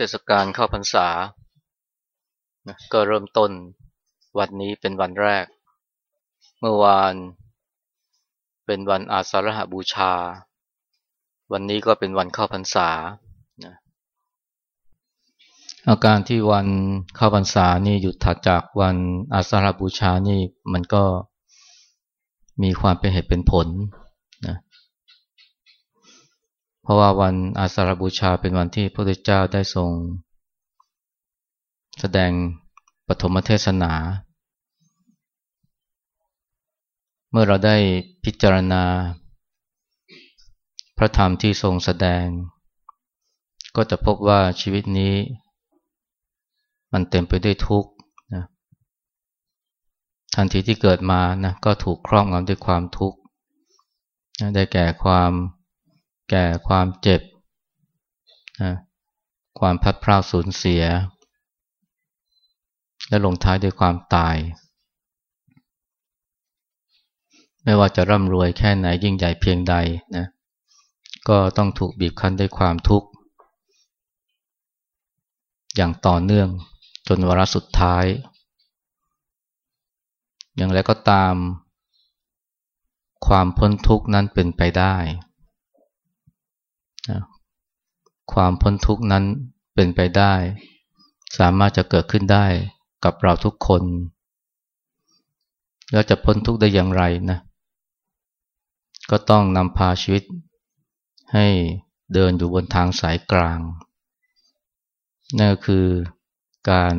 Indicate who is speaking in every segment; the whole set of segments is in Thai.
Speaker 1: เทศกาลเข้าพรรษา ก็เริ่มต้นวันนี้เป็นวันแรก เมื่อวานเป็นวันอาสาฬหบูชา วันนี้ก็เป็นวันเข้าพรรษา อาการที่วันเข้าพรรษานี่หยุดถัดจากวันอาสาฬหบูชานี่มันก็มีความเป็นเหตุเป็นผลเราะว่าวันอาสาฬบูชาเป็นวันที่พระพุทธเจ้าได้ทรง แสดงปฐมเทศนา เมื่อเราได้พิจารณา พระธรรมที่ทรงแสดง ก็จะพบว่าชีวิตนี้ มันเต็มไปด้วยทุกข์นะทันทีที่เกิดมานะก็ถูกครอบงำด้วยความทุกข์ได้แก่ความ แก่ความเจ็บนะความพัดพราสูญเสีย และลงท้ายด้วยความตาย ไม่ว่าจะร่ำรวยแค่ไหนยิ่งใหญ่เพียงใดนะก็ต้องถูกบีบคั้นด้วยความทุกข์ อย่างต่อเนื่องจนวาระสุดท้าย อย่างไรก็ตาม ความพ้นทุกข์นั้นเป็นไปได้ ความพ้นทุกข์นั้นเป็นไปได้ สามารถจะเกิดขึ้นได้กับเราทุกคน แล้วจะพ้นทุกข์ได้อย่างไรนะ ก็ต้องนำพาชีวิต ให้เดินอยู่บนทางสายกลาง นั่นก็คือการ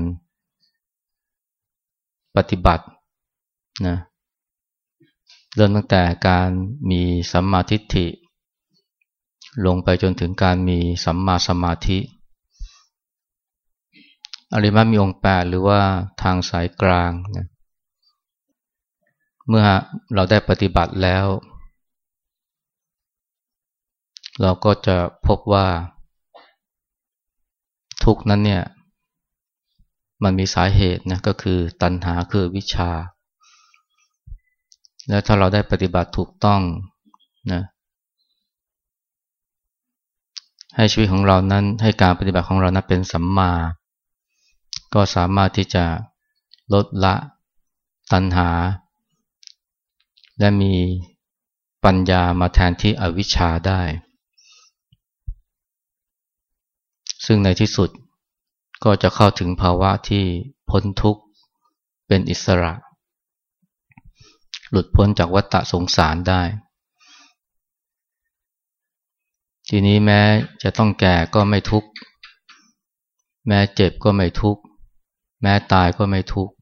Speaker 1: ปฏิบัตินะเริ่มตั้งแต่การมีสัมมาทิฏฐิ ลงไปจนถึงการมีสัมมาสมาธิ อริมัมีองค์แปดหรือว่าทางสายกลางนะเมื่อเราได้ปฏิบัติแล้ว เราก็จะพบว่า ทุกนั้นเนี่ย มันมีสาเหตุนะก็คือตัณหาคือวิชา และถ้าเราได้ปฏิบัติถูกต้องนะ ให้ชีวิตของเรานั้นให้การปฏิบัติของเรานั้นเป็นสัมมา ก็สามารถที่จะลดละตัณหา และมีปัญญามาแทนที่อวิชชาได้ ซึ่งในที่สุดก็จะเข้าถึงภาวะที่พ้นทุกข์เป็นอิสระ หลุดพ้นจากวัฏฏะสงสารได้ ทีนี้แม้จะต้องแก่ก็ไม่ทุกข์ แม้เจ็บก็ไม่ทุกข์ แม้ตายก็ไม่ทุกข์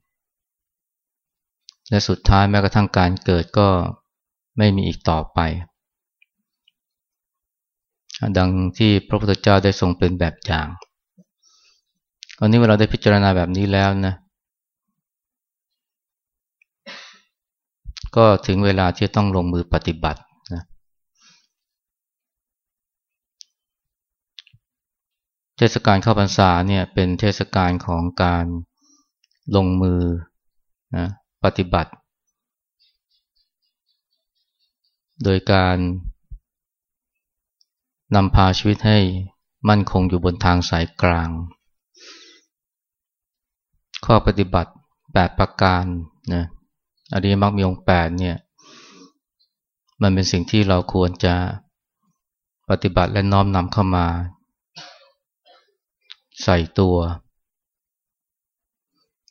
Speaker 1: และสุดท้ายแม้กระทั่งการเกิดก็ไม่มีอีกต่อไป ดังที่พระพุทธเจ้าได้ทรงเป็นแบบอย่างตอนนี้เวลาได้พิจารณาแบบนี้แล้วนะ ก็ถึงเวลาที่ต้องลงมือปฏิบัติ เทศกาลเข้าพรรษาเนี่ยเป็นเทศกาลของการลงมือนะปฏิบัติ โดยการนำพาชีวิตให้มั่นคงอยู่บนทางสายกลาง ข้อปฏิบัติ 8 ประการนะอริยมรรคมีองค์8เนี่ยมันเป็นสิ่งที่เราควรจะปฏิบัติและน้อมนำเข้ามา ใส่ตัว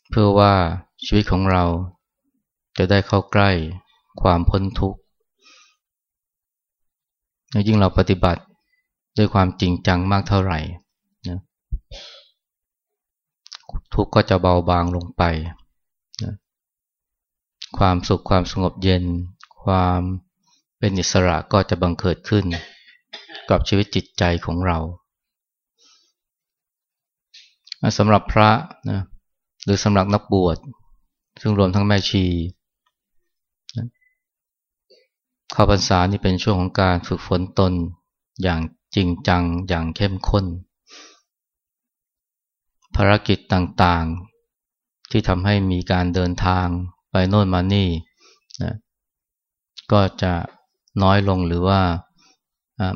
Speaker 1: เพื่อว่าชีวิตของเราจะได้เข้าใกล้ความพ้นทุกข์ยิ่งเราปฏิบัติด้วยความจริงจังมากเท่าไหร่นะทุกข์ก็จะเบาบางลงไปนะความสุขความสงบเย็น ความเป็นอิสระก็จะบังเกิดขึ้น กับชีวิตจิตใจของเรา สำหรับพระนะหรือสำหรับนักบวช ซึ่งรวมทั้งแม่ชีข้าพรรษานี่เป็นช่วงของการฝึกฝนตนอย่างจริงจังอย่างเข้มข้น ภารกิจต่างๆ ที่ทำให้มีการเดินทางไปโน่นมานี่นะก็จะน้อยลงหรือว่า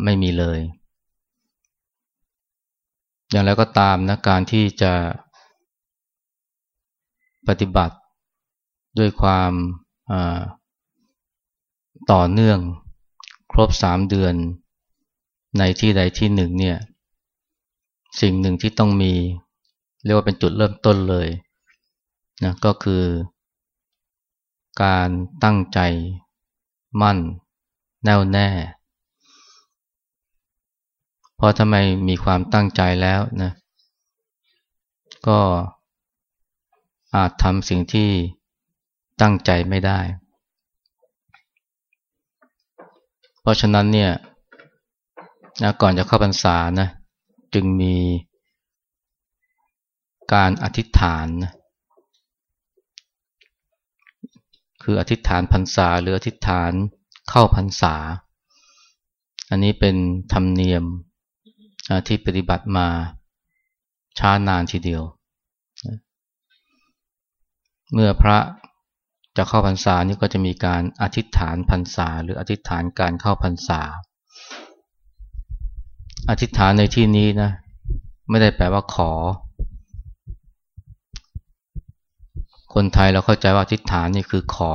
Speaker 1: ไม่มีเลย อย่างไรก็ตามนะการที่จะปฏิบัติด้วยความต่อเนื่องครบสามเดือนในที่ใดที่หนึ่งเนี่ยสิ่งหนึ่งที่ต้องมี เรียกว่าเป็นจุดเริ่มต้นเลยนะก็คือ การตั้งใจมั่น แน่วแน่ เพราะทำไมมีความตั้งใจแล้วนะก็อาจทำสิ่งที่ตั้งใจไม่ได้ เพราะฉะนั้นเนี่ยนะก่อนจะเข้าพรรษานะจึงมีการอธิษฐานนะคืออธิษฐานพรรษาหรืออธิษฐานเข้าพรรษา อันนี้เป็นธรรมเนียม ที่ปฏิบัติมาช้านานทีเดียว เมื่อพระจะเข้าพรรษานี่ก็จะมีการอธิษฐานพรรษา หรืออธิษฐานการเข้าพรรษา อธิษฐานในที่นี้นะ ไม่ได้แปลว่าขอ คนไทยเราเข้าใจว่าอธิษฐานนี่คือขอ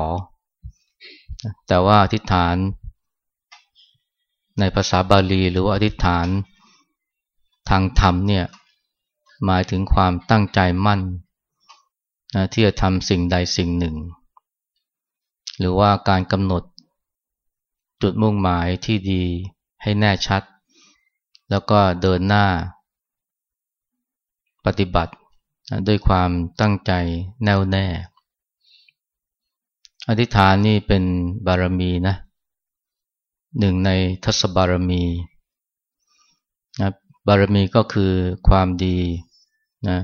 Speaker 1: แต่ว่าอธิษฐานในภาษาบาลีหรือว่าอธิษฐาน ทางธรรมเนี่ยหมายถึงความตั้งใจมั่นนะที่จะทำสิ่งใดสิ่งหนึ่ง หรือว่าการกำหนด จุดมุ่งหมายที่ดีให้แน่ชัด แล้วก็เดินหน้า ปฏิบัติด้วยความตั้งใจแน่วแน่ อธิษฐานนี่เป็นบารมีนะหนึ่งในทศบารมี บารมีก็คือความดีนะ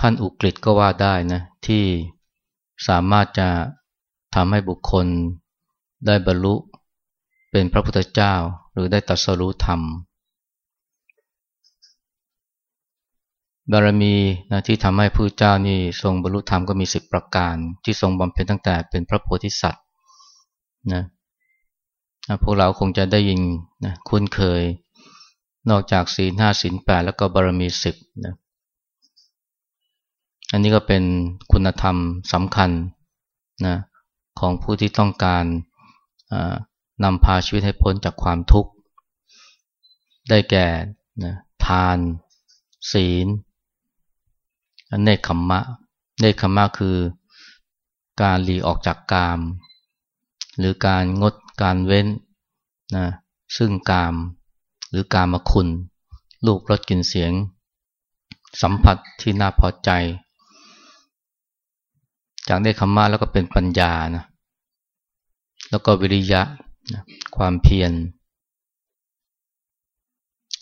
Speaker 1: ขั้นอุกฤษก็ว่าได้นะที่สามารถจะทำให้บุคคลได้บรรลุเป็นพระพุทธเจ้าหรือได้ตัสรู้ธรรม บารมีนะที่ทำให้ผู้เจ้านี่ทรงบรรลุธรรมก็มีสิบประการ ที่ทรงบำเพ็ญตั้งแต่เป็นพระโพธิสัตว์นะพวกเราคงจะได้ยินนะคุ้นเคย นอกจากศีลห้าศีลแปดแล้วก็บารมีสิบนะอันนี้ก็เป็นคุณธรรมสำคัญนะของผู้ที่ต้องการนำพาชีวิตให้พ้นจากความทุกข์ ได้แก่นะทาน ศีลเนคขมมะเนคขมมะคือการหลีออกจากกาม หรือการงดการเว้นนะซึ่งกาม หรือการมคุณลูกรสกลิ่นเสียง สัมผัสที่น่าพอใจ จากได้คำมาแล้วก็เป็นปัญญานะแล้วก็วิริยะความเพียร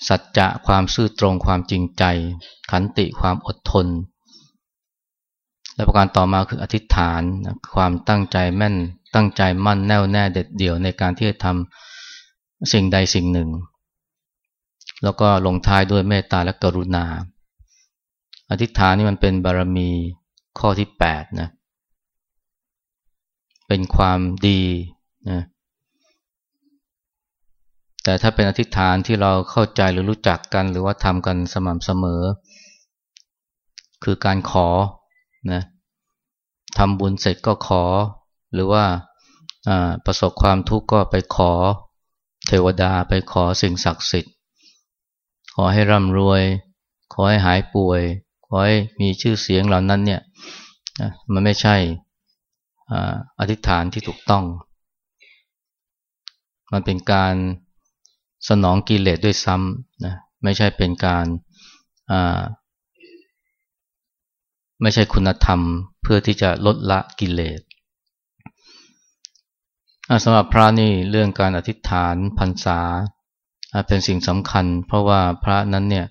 Speaker 1: สัจจะความซื่อตรงความจริงใจ ขันติความอดทน และประการต่อมาคืออธิษฐานความตั้งใจแม่นตั้งใจมั่นแน่วแน่เด็ดเดี่ยวในการที่จะทำสิ่งใดสิ่งหนึ่ง แล้วก็ลงท้ายด้วยเมตตาและกรุณา อธิษฐานนี่มันเป็นบารมีข้อที่8นะ เป็นความดีนะ แต่ถ้าเป็นอธิษฐานที่เราเข้าใจหรือรู้จักกันหรือว่าทำกันสม่ำเสมอ คือการขอนะทำบุญเสร็จก็ขอ หรือว่าประสบความทุกข์ก็ไปขอเทวดาไปขอสิ่งศักดิ์สิทธิ์ ขอให้ร่ำรวย ขอให้หายป่วย ขอให้มีชื่อเสียงเหล่านั้นเนี่ยมันไม่ใช่อธิษฐานที่ถูกต้อง มันเป็นการสนองกิเลสด้วยซ้ำนะไม่ใช่เป็นการไม่ใช่คุณธรรมเพื่อที่จะลดละกิเลสสำหรับพระนี่เรื่องการอธิษฐานพรรษา เป็นสิ่งสำคัญ เพราะว่าพระนั้นเนี่ย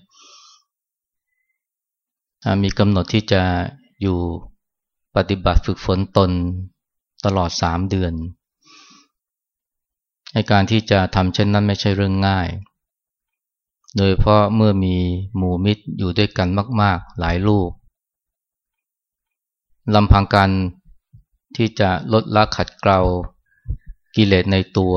Speaker 1: มีกำหนดที่จะอยู่ปฏิบัติฝึกฝนตนตลอดสามเดือนในการที่จะทำเช่นนั้นไม่ใช่เรื่องง่าย โดยเพราะเมื่อมีหมู่มิตรอยู่ด้วยกันมาก ๆ หลายลูกลำพังการที่จะลดละขัดเกลากิเลสในตัว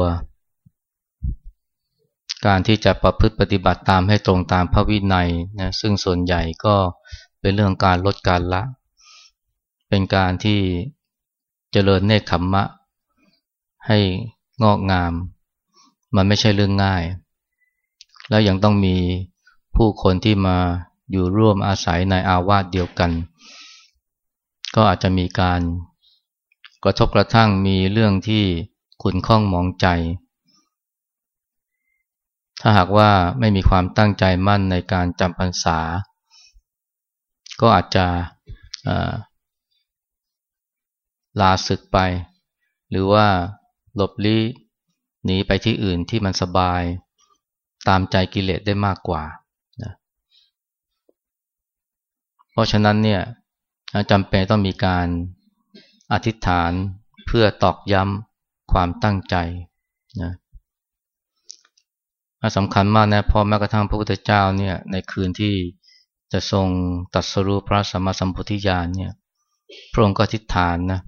Speaker 1: การที่จะประพฤติปฏิบัติตามให้ตรงตามพระวินัยนะซึ่งส่วนใหญ่ก็เป็นเรื่องการลดการละ เป็นการที่เจริญเนคขมมะ ให้งอกงาม มันไม่ใช่เรื่องง่าย แล้วยังต้องมีผู้คนที่มาอยู่ร่วมอาศัยในอาวาสเดียวกัน ก็อาจจะมีการกระทบกระทั่งมีเรื่องที่ขุนข้องมองใจ ถ้าหากว่าไม่มีความตั้งใจมั่นในการจำพรรษา ก็อาจจะลาศึกไป หรือว่าหลบลี้หนีไปที่อื่นที่มันสบายตามใจกิเลสได้มากกว่านะเพราะฉะนั้นเนี่ยจำเป็นต้องมีการอธิษฐานเพื่อตอกย้ำความตั้งใจนะ สำคัญมากนะเพราะแม้กระทั่งพระพุทธเจ้าเนี่ยในคืนที่จะทรงตัดสรุปพระสัมมาสัมพุทธิญาณเนี่ยพระองค์ก็อธิษฐานนะ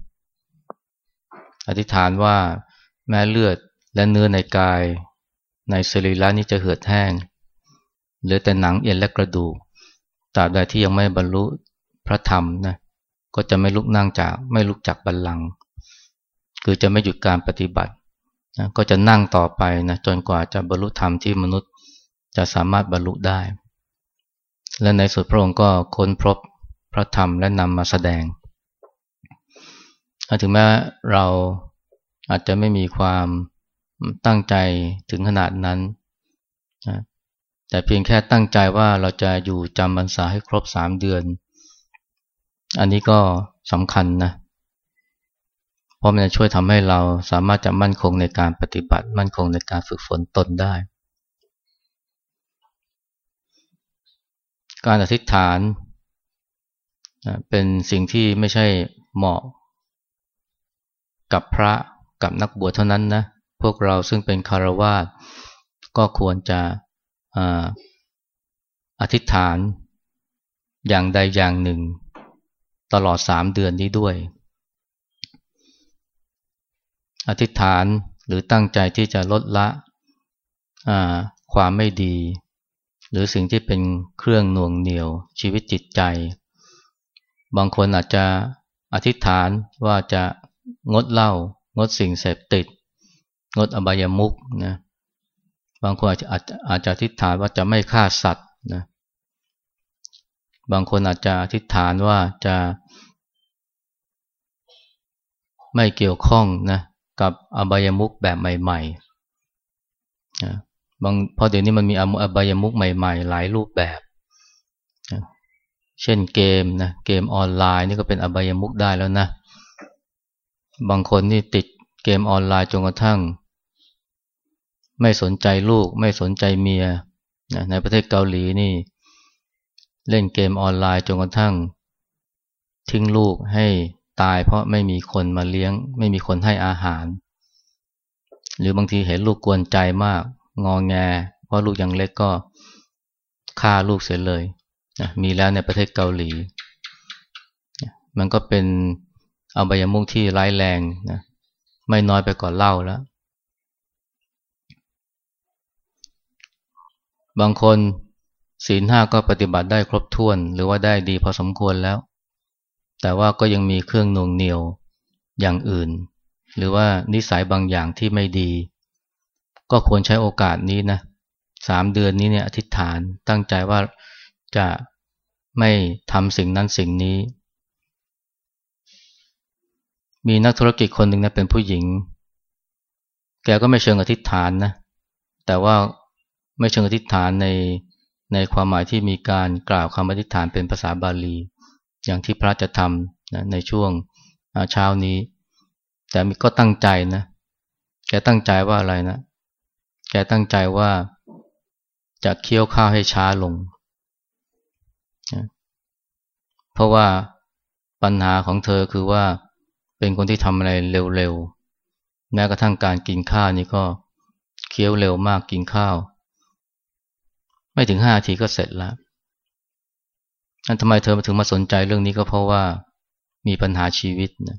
Speaker 1: อธิษฐานว่าแม้เลือดและเนื้อในกาย ในสรีระนี้จะเหือดแห้งเหลือแต่หนังเอ็นและกระดูกตราบใดที่ยังไม่บรรลุพระธรรมนะก็จะไม่ลุกนั่งจากไม่ลุกจากบัลลังก์คือจะไม่หยุดการปฏิบัติ นะก็จะนั่งต่อไปนะจนกว่าจะบรรลุธรรมที่มนุษย์จะสามารถบรรลุได้ และในสุดพระองค์ก็ค้นพบพระธรรมและนำมาแสดง ถึงแม้เราอาจจะไม่มีความตั้งใจถึงขนาดนั้นนะแต่เพียงแค่ตั้งใจว่าเราจะอยู่จำพรรษาให้ครบสามเดือน อันนี้ก็สำคัญนะเพราะมันจะช่วยทำให้เราสามารถจะมั่นคงในการปฏิบัติ มั่นคงในการฝึกฝนตนได้ การอธิษฐานเป็นสิ่งที่ไม่ใช่เหมาะกับพระกับนักบวชเท่านั้นนะพวกเราซึ่งเป็นคารวาสก็ควรจะอธิษฐานอย่างใดอย่างหนึ่ง ตลอดสามเดือนนี้ด้วย อธิษฐานหรือตั้งใจที่จะลดละความไม่ดี หรือสิ่งที่เป็นเครื่องหน่วงเหนียวชีวิตจิตใจ บางคนอาจจะอธิษฐานว่าจะงดเหล้างดสิ่งเสพติด งดอบายมุกนะบางคนอาจจะอาจจะอธิษฐานว่าจะไม่ฆ่าสัตว์นะบางคนอาจจะอธิษฐานว่าจะไม่เกี่ยวข้องนะ กับอบายมุกแบบใหม่ๆนะบางพอเดี๋ยวนี้มันมีอบายมุกใหม่ๆ หลายรูปแบบนะเช่นเกมนะเกมออนไลน์นี่ก็เป็นอบายมุกได้แล้วนะ บางคนนี่ติดเกมออนไลน์จนกระทั่ง ไม่สนใจลูกไม่สนใจเมียนะในประเทศเกาหลีนี่ เล่นเกมออนไลน์จนกระทั่ง ทิ้งลูกให้ ตายเพราะไม่มีคนมาเลี้ยง ไม่มีคนให้อาหาร หรือบางทีเห็นลูกกวนใจมาก งอแง เพราะลูกยังเล็กก็ฆ่าลูกเสียเลยนะมีแล้วในประเทศเกาหลี มันก็เป็นอบายมุกที่ร้ายแรงนะไม่น้อยไปกว่อนเล่าแล้ว บางคนศีลห้าก็ปฏิบัติได้ครบถ้วน หรือว่าได้ดีพอสมควรแล้ว แต่ว่าก็ยังมีเครื่องนวงเหนียวอย่างอื่น หรือว่านิสัยบางอย่างที่ไม่ดี ก็ควรใช้โอกาสนี้นะสามเดือนนี้เนี่ยอธิษฐานตั้งใจว่าจะไม่ทำสิ่งนั้นสิ่งนี้ มีนักธุรกิจคนหนึ่งนะเป็นผู้หญิง แกก็ไม่เชิงอธิษฐานนะแต่ว่าไม่เชิงอธิษฐานในในความหมายที่มีการกล่าวคำอธิษฐานเป็นภาษาบาลี อย่างที่พระจะทำนะในช่วงเช้านี้ แต่ก็ตั้งใจนะ แกตั้งใจว่าอะไรนะ แกตั้งใจว่าจะเคี่ยวข้าวให้ช้าลงเพราะว่าปัญหาของเธอคือว่าเป็นคนที่ทำอะไรเร็วๆ แม้กระทั่งการกินข้าวนี่ก็เคี้ยวเร็วมากกินข้าว ไม่ถึงห้าทีก็เสร็จแล้ว นั่นทำไมเธอถึงมาสนใจเรื่องนี้ก็เพราะว่ามีปัญหาชีวิตนะ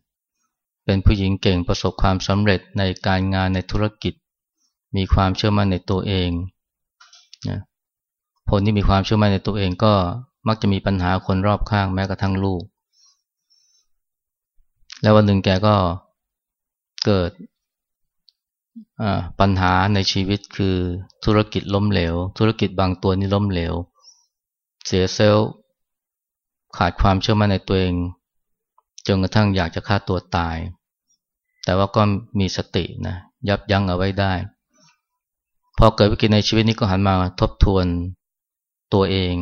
Speaker 1: เป็นผู้หญิงเก่งประสบความสำเร็จในการงานในธุรกิจ มีความเชื่อมั่นในตัวเองนะคนที่มีความเชื่อมั่นในตัวเองก็มักจะมีปัญหาคนรอบข้างแม้กระทั่งลูก แล้ววันหนึ่งแกก็เกิดปัญหาในชีวิตคือธุรกิจล้มเหลว ธุรกิจบางตัวนี่ล้มเหลว เสียเซลล์ ขาดความเชื่อมั่นในตัวเองจนกระทั่งอยากจะฆ่าตัวตาย แต่ว่าก็มีสตินะยับยั้งเอาไว้ได้ พอเกิดวิกฤตในชีวิตนี้ก็หันมาทบทวนตัวเอง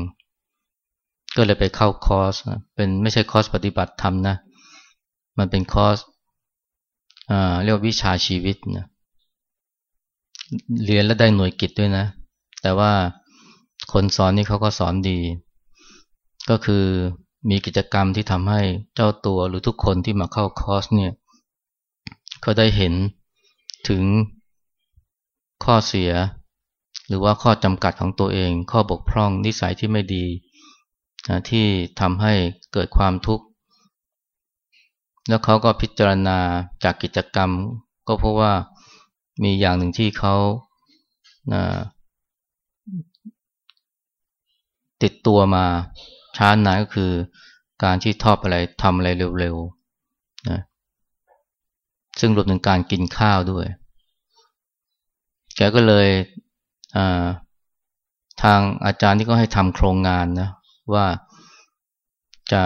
Speaker 1: ก็เลยไปเข้าคอร์สเป็นไม่ใช่คอร์สปฏิบัติธรรมนะ มันเป็นคอร์สเรียกวิชาชีวิตนะเรียนแล้วได้หน่วยกิจด้วยนะ แต่ว่าคนสอนนี่เขาก็สอนดี ก็คือมีกิจกรรมที่ทำให้เจ้าตัวหรือทุกคนที่มาเข้าคอร์สเนี่ยเขาได้เห็นถึงข้อเสีย หรือว่าข้อจำกัดของตัวเอง ข้อบกพร่องนิสัยที่ไม่ดีนะที่ทำให้เกิดความทุกข์ แล้วเขาก็พิจารณาจากกิจกรรม ก็เพราะว่ามีอย่างหนึ่งที่เขานะติดตัวมา ช้านานก็คือการที่ทอบอะไรทำอะไรเร็วๆนะซึ่งรวมถึงการกินข้าวด้วย แกก็เลยทางอาจารย์ที่ก็ให้ทำโครงงานนะว่าจะ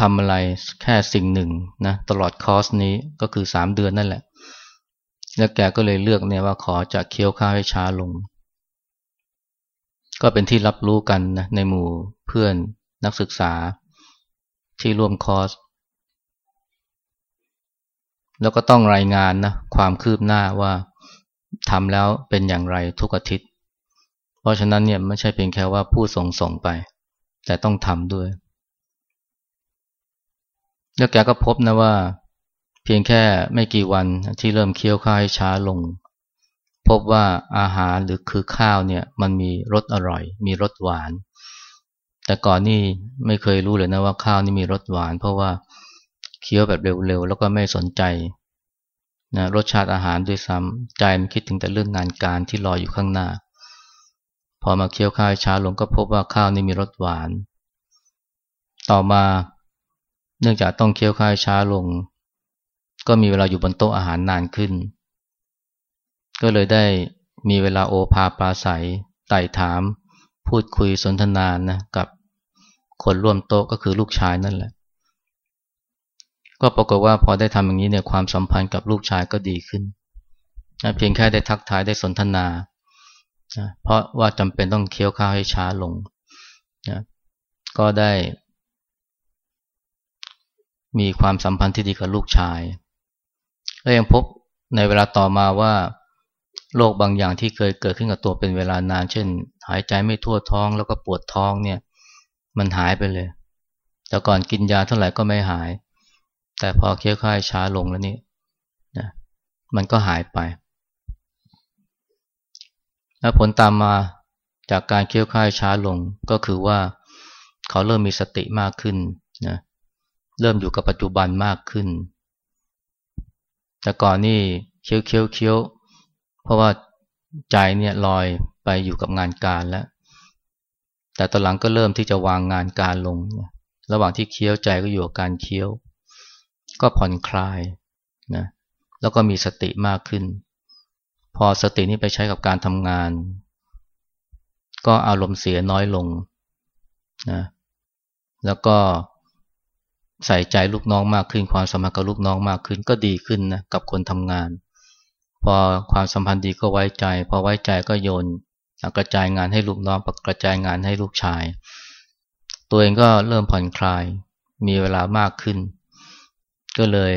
Speaker 1: ทำอะไรแค่สิ่งหนึ่งนะตลอดคอร์สนี้ก็คือสามเดือนนั่นแหละ แล้วแกก็เลยเลือกเนี่ยว่าขอจะเคี้ยวข้าวให้ช้าลง ก็เป็นที่รับรู้กันนะในหมู่ พื่อนนักศึกษาที่ร่วมคอร์ส แล้วก็ต้องรายงานนะความคืบหน้าว่าทำแล้วเป็นอย่างไรทุกอาทิตย์ เพราะฉะนั้นเนี่ยไม่ใช่เพียงแค่ว่าพูดส่งส่งไป แต่ต้องทำด้วย แล้วแกก็พบนะว่า เพียงแค่ไม่กี่วันที่เริ่มเคี้ยวข้าวให้ช้าลง พบว่าอาหารหรือคือข้าวเนี่ยมันมีรสอร่อย มีรสหวาน แต่ก่อนนี่ไม่เคยรู้เลยนะว่าข้าวนี่มีรสหวาน เพราะว่าเคี้ยวแบบเร็วๆ แล้วก็ไม่สนใจนะรสชาติอาหารด้วยซ้ำใจมันคิดถึงแต่เรื่องงานการที่รออยู่ข้างหน้า พอมาเคี้ยวข้าวช้าลงก็พบว่าข้าวนี่มีรสหวาน ต่อมาเนื่องจากต้องเคี้ยวข้าวช้าลง ก็มีเวลาอยู่บนโต๊ะอาหารนานขึ้น ก็เลยได้มีเวลาโอภาปาศัยไต่ถาม พูดคุยสนทนานะกับคนร่วมโต๊ะก็คือลูกชายนั่นแหละ ก็ปรากฏว่าพอได้ทำอย่างนี้เนี่ยความสัมพันธ์กับลูกชายก็ดีขึ้นนะเพียงแค่ได้ทักทายได้สนทนานะเพราะว่าจำเป็นต้องเคี้ยวข้าวให้ช้าลงนะก็ได้ มีความสัมพันธ์ที่ดีกับลูกชาย และยังพบในเวลาต่อมาว่า โรคบางอย่างที่เคยเกิดขึ้นกับตัวเป็นเวลานาน เช่น หายใจไม่ทั่วท้องแล้วก็ปวดท้องเนี่ย มันหายไปเลย แต่ก่อนกินยาเท่าไหร่ก็ไม่หาย แต่พอเคี้ยวข้าวช้าลงแล้วนี่นะมันก็หายไป แล้วผลตามมาจากการเคี้ยวข้าวช้าลงก็คือว่าเขาเริ่มมีสติมากขึ้นนะเริ่มอยู่กับปัจจุบันมากขึ้น แต่ก่อนนี่เคี้ยวเคี้ยวเคี้ยว เพราะว่าใจเนี่ยลอยไปอยู่กับงานการแล้ว แต่ตอนหลังก็เริ่มที่จะวางงานการลง ระหว่างที่เคี้ยวใจก็อยู่กับการเคี้ยว ก็ผ่อนคลายนะแล้วก็มีสติมากขึ้น พอสตินี้ไปใช้กับการทำงาน ก็อารมณ์เสียน้อยลงนะแล้วก็ใส่ใจลูกน้องมากขึ้น ความสมัครกับลูกน้องมากขึ้นก็ดีขึ้นนะกับคนทำงาน พอความสัมพันธ์ดีก็ไว้ใจ พอไว้ใจก็โยนกระจายงานให้ลูกน้องกระจายงานให้ลูกชาย ตัวเองก็เริ่มผ่อนคลาย มีเวลามากขึ้น ก็เลย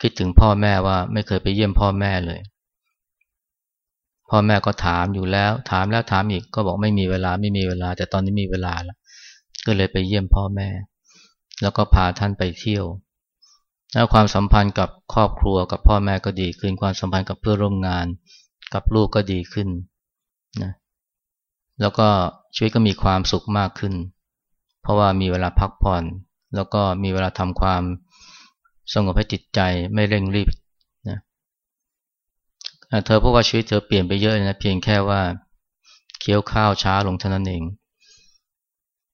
Speaker 1: คิดถึงพ่อแม่ว่าไม่เคยไปเยี่ยมพ่อแม่เลย พ่อแม่ก็ถามอยู่แล้ว ถามแล้วถามอีกก็บอกไม่มีเวลาไม่มีเวลา แต่ตอนนี้มีเวลาแล้วก็เลยไปเยี่ยมพ่อแม่ แล้วก็พาท่านไปเที่ยว แล้วความสัมพันธ์กับครอบครัวกับพ่อแม่ก็ดีขึ้น ความสัมพันธ์กับเพื่อนร่วมงาน กับลูกก็ดีขึ้นนะแล้วก็ชีวิตก็มีความสุขมากขึ้น เพราะว่ามีเวลาพักผ่อน แล้วก็มีเวลาทำความสงบให้จิตใจไม่เร่งรีบนะเธอพบว่าชีวิตเธอเปลี่ยนไปเยอะนะเพียงแค่ว่าเคี้ยวข้าวช้าลงเท่านั้นเอง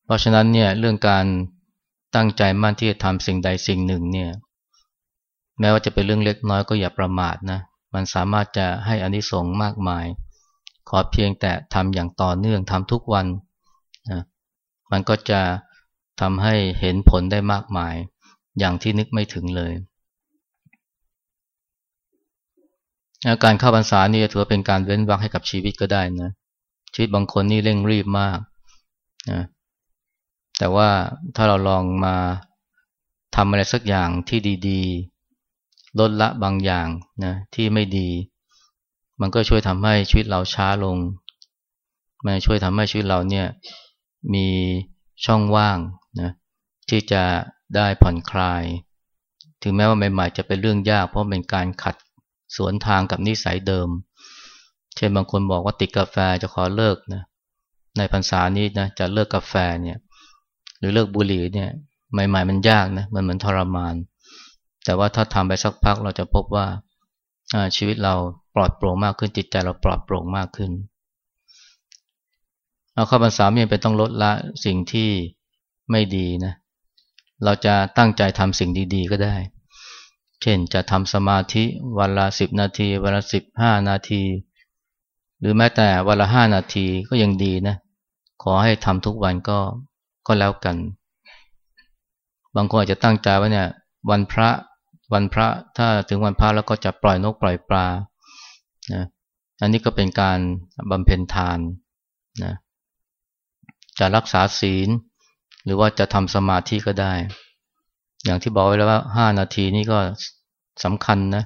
Speaker 1: เพราะฉะนั้นเนี่ยเรื่องการตั้งใจมั่นที่จะทำสิ่งใดสิ่งหนึ่งเนี่ย แม้ว่าจะเป็นเรื่องเล็กน้อยก็อย่าประมาทนะ มันสามารถจะให้อนิสงส์มากมาย ขอเพียงแต่ทำอย่างต่อเนื่องทำทุกวันนะมันก็จะทำให้เห็นผลได้มากมาย อย่างที่นึกไม่ถึงเลยการเข้าพรรษานี่ถือว่าเป็นการเว้นวรรคให้กับชีวิตก็ได้นะ ชีวิตบางคนนี่เร่งรีบมากนะแต่ว่าถ้าเราลองมาทำอะไรสักอย่างที่ดี ๆ ลดละบางอย่างนะที่ไม่ดี มันก็ช่วยทำให้ชีวิตเราช้าลง มันช่วยทำให้ชีวิตเราเนี่ยมีช่องว่างนะที่จะได้ผ่อนคลาย ถึงแม้ว่าใหม่ๆจะเป็นเรื่องยาก เพราะเป็นการขัดสวนทางกับนิสัยเดิม เช่นบางคนบอกว่าติดกาแฟจะขอเลิกนะในพรรษานี้นะจะเลิกกาแฟเนี่ยหรือเลิกบุหรี่เนี่ยใหม่ ๆ มันยากนะมันเหมือนทรมาน แต่ว่าถ้าทำไปสักพักเราจะพบว่าชีวิตเราปลอดโปร่งมากขึ้นจิตใจเราปลอดโปร่งมากขึ้น เอาข้าพรรษาเมีเป็นต้องลดละสิ่งที่ไม่ดีนะ เราจะตั้งใจทำสิ่งดี ๆ ก็ได้ เช่นจะทำสมาธิวันละสิบนาทีวันละสิบห้านาที หรือแม้แต่วันละห้านาทีก็ยังดีนะ ขอให้ทำทุกวันก็ก็แล้วกัน บางคนอาจจะตั้งใจว่าเนี่ยวันพระ วันพระถ้าถึงวันพระแล้วก็จะปล่อยนกปล่อยปลานะอันนี้ก็เป็นการบำเพ็ญทานนะจะรักษาศีล หรือว่าจะทำสมาธิก็ได้ อย่างที่บอกไว้แล้วว่าห้านาทีนี่ก็สำคัญนะ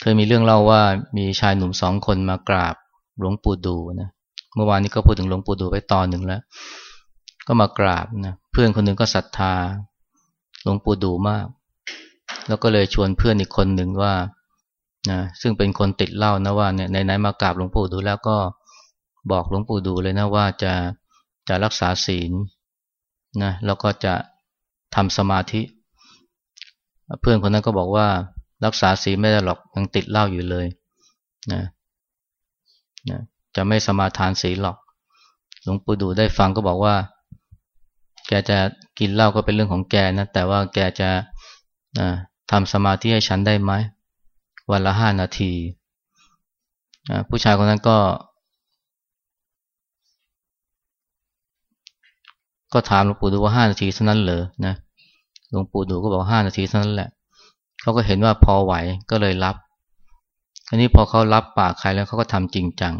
Speaker 1: เคยมีเรื่องเล่าว่ามีชายหนุ่มสองคนมากราบหลวงปู่ดูนะเมื่อวานนี้ก็พูดถึงหลวงปู่ดูไปตอนหนึ่งแล้ว ก็มากราบนะเพื่อนคนหนึ่งก็ศรัทธาหลวงปู่ดูมาก แล้วก็เลยชวนเพื่อนอีกคนหนึ่งว่านะซึ่งเป็นคนติดเหล้านะว่าเนี่ยไหนๆมากราบหลวงปู่ดูแล้วก็บอกหลวงปู่ดูเลยนะว่าจะจะรักษาศีลนะแล้วก็จะทำสมาธิ เพื่อนคนนั้นก็บอกว่ารักษาศีลไม่ได้หรอกยังติดเหล้าอยู่เลยนะนะจะไม่สมาทานศีลหรอก หลวงปู่ดูได้ฟังก็บอกว่า แกจะกินเหล้าก็เป็นเรื่องของแกนะแต่ว่าแกจะนะ ทำสมาธิให้ฉันได้ไหมวันละห้านาทีผู้ชายคนนั้นก็ ก็ถามหลวงปู่ดูว่าห้านาทีเท่านั้นเหรอนะหลวงปู่ดูก็บอกห้านาทีเท่านั้นแหละเขาก็เห็นว่าพอไหวก็เลยรับอันนี้พอเขารับปากใครแล้วเขาก็ทำจริงจัง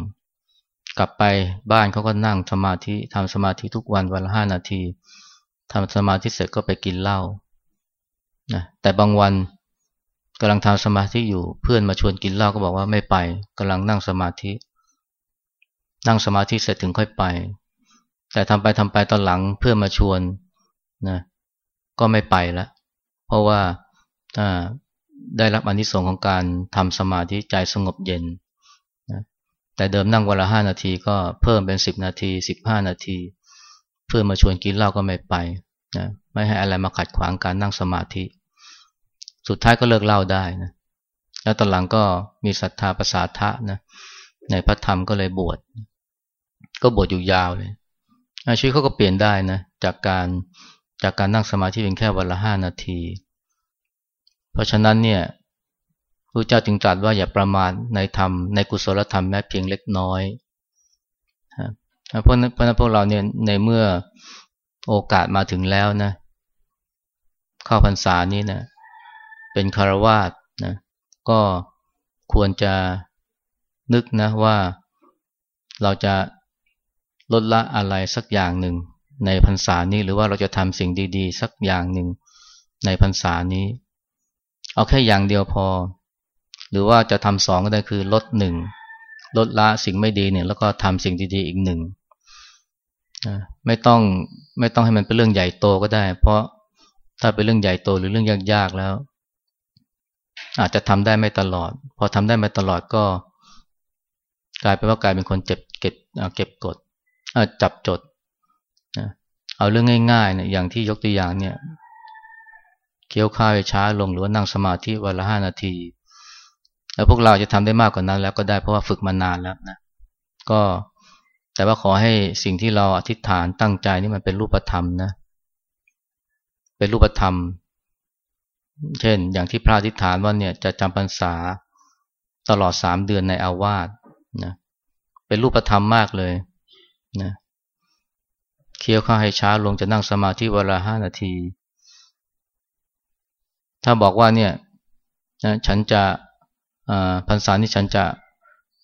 Speaker 1: กลับไปบ้านเขาก็นั่งสมาธิทำสมาธิทุกวันวันละห้านาทีทำสมาธิเสร็จก็ไปกินเหล้า นะแต่บางวันกำลังทำสมาธิอยู่เพื่อนมาชวนกินเหล้าก็บอกว่าไม่ไปกำลังนั่งสมาธิ นั่งสมาธิเสร็จถึงค่อยไป แต่ทำไปทำไปตอนหลังเพื่อนมาชวนนะก็ไม่ไปแล้วเพราะว่าได้รับอนิสงส์ของการทำสมาธิใจสงบเย็นนะแต่เดิมนั่งวันละห้านาทีก็เพิ่มเป็นสิบนาทีสิบห้านาที เพื่อมาชวนกินเหล้าก็ไม่ไปนะไม่ให้อะไรมาขัดขวางการนั่งสมาธิ สุดท้ายก็เลิกเหล้าได้นะแล้วตอนหลังก็มีศรัทธาประสาทะนะในพระธรรมก็เลยบวชก็บวชอยู่ยาวเลยชีวิตเขาก็เปลี่ยนได้นะจากการจากการนั่งสมาธิเพียงแค่วันละห้านาที เพราะฉะนั้นเนี่ยพระเจ้าจึงตรัสว่าอย่าประมาทในธรรมในกุศลธรรมแม้เพียงเล็กน้อยเพราะเพราะนั้นพวกเราเนี่ยในเมื่อโอกาสมาถึงแล้วนะ เข้าพรรษานี้นะ เป็นคารวาสนะก็ควรจะนึกนะว่าเราจะลดละอะไรสักอย่างหนึ่งในพรรษานี้หรือว่าเราจะทำสิ่งดี ๆ สักอย่างหนึ่งในพรรษานี้ เอาแค่อย่างเดียวพอ หรือว่าจะทำสองก็ได้คือลดหนึ่งลดละสิ่งไม่ดีเนี่ยแล้วก็ทำสิ่งดีๆอีกหนึ่งไม่ต้องไม่ต้องให้มันเป็นเรื่องใหญ่โตก็ได้ เพราะถ้าเป็นเรื่องใหญ่โตหรือเรื่องยากๆแล้ว อาจจะทำได้ไม่ตลอด พอทำได้ไม่ตลอดก็ กลายเป็นว่ากลายเป็นคนเจ็บเก็บเก็บกดจับจดเอาเรื่องง่ายๆเนี่ยอย่างที่ยกตัวอย่างเนี่ยเคี้ยวข้าวช้าลงหรือว่านั่งสมาธิวันละห้านาที แล้วพวกเราจะทำได้มากกว่านั้น แล้วก็ได้เพราะว่าฝึกมานานแล้วนะก็แต่ว่าขอให้สิ่งที่เราอธิษฐานตั้งใจนี่มันเป็นรูปธรรมนะ เป็นรูปธรรม เช่น อย่างที่พระอธิษฐานว่าเนี่ยจะจำพรรษาตลอดสามเดือนในอาวาสนะเป็นรูปธรรมมากเลยนะเคี้ยวข้าวให้ช้าลงจะนั่งสมาธิเวลาห้านาที ถ้าบอกว่าเนี่ยนะฉันจะพรรษานี้ฉันจะ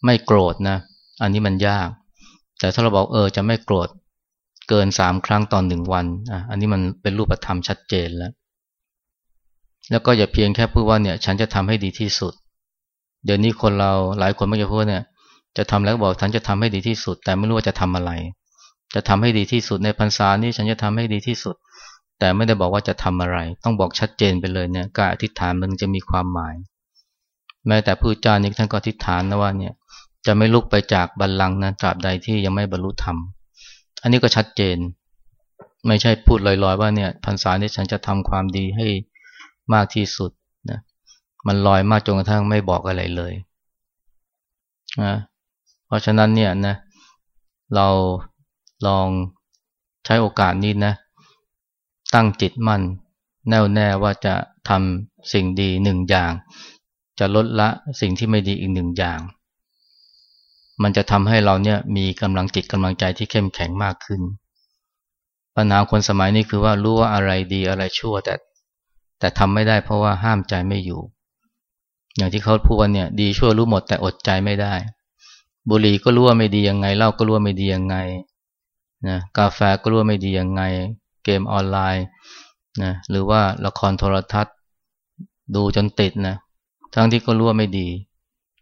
Speaker 1: ไม่โกรธนะอันนี้มันยาก แต่ถ้าเราบอกเออจะไม่โกรธเกินสามครั้งตอนหนึ่งวันอะอันนี้มันเป็นรูปธรรมชัดเจนแล้ว แล้วก็อย่าเพียงแค่พูดว่าเนี่ย ฉันจะทำให้ดีที่สุด เดี๋ยวนี้คนเราหลายคนไม่จะพูดเนี่ย จะทำแล้วบอกฉันจะทำให้ดีที่สุด แต่ไม่รู้ว่าจะทำอะไร จะทำให้ดีที่สุดในพรรษานี้ฉันจะทำให้ดีที่สุด แต่ไม่ได้บอกว่าจะทำอะไร ต้องบอกชัดเจนไปเลยเนี่ยการอธิษฐานมันจะมีความหมาย แม้แต่ผู้จานี้ท่านก็ทิฏฐานนะว่าเนี่ย จะไม่ลุกไปจากบัลลังก์นะตราบใดที่ยังไม่บรรลุธรรมอันนี้ก็ชัดเจน ไม่ใช่พูดลอยๆว่าเนี่ยพรรษานี้ฉันจะทำความดีให้ มากที่สุดนะมันลอยมากจนกระทั่งไม่บอกอะไรเลยนะเพราะฉะนั้นเนี่ยนะเราลองใช้โอกาสนี้นะ ตั้งจิตมั่น แน่วแน่ว่าจะทำสิ่งดีหนึ่งอย่าง จะลดละสิ่งที่ไม่ดีอีกหนึ่งอย่าง มันจะทำให้เราเนี่ยมีกำลังจิตกำลังใจที่เข้มแข็งมากขึ้นปัญหาคนสมัยนี้คือว่ารู้ว่าอะไรดีอะไรชั่ว แต่ แต่ทำไม่ได้เพราะว่าห้ามใจไม่อยู่ อย่างที่เขาพูดว่าเนี่ย ดีชั่วรู้หมดแต่อดใจไม่ได้ บุหรี่ก็รู้ว่าไม่ดียังไงเหล้าก็รู้ว่าไม่ดียังไงนะกาแฟก็รู้ว่าไม่ดียังไง เกมออนไลน์นะหรือว่าละครโทรทัศน์ ดูจนติดนะทั้งที่ก็รู้ว่าไม่ดี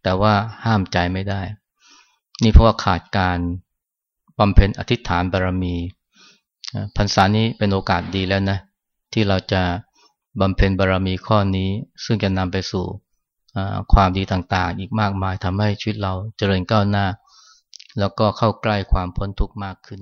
Speaker 1: แต่ว่าห้ามใจไม่ได้ นี่เพราะว่าขาดการบำเพ็ญอธิษฐานบารมีพรรษานี้เป็นโอกาสดีแล้วนะ ที่เราจะ บำเพ็ญบารมีข้อนี้ซึ่งจะนำไปสู่ความดีต่างๆ อีกมากมายทำให้ชีวิตเราเจริญก้าวหน้า แล้วก็เข้าใกล้ความพ้นทุกข์มากขึ้น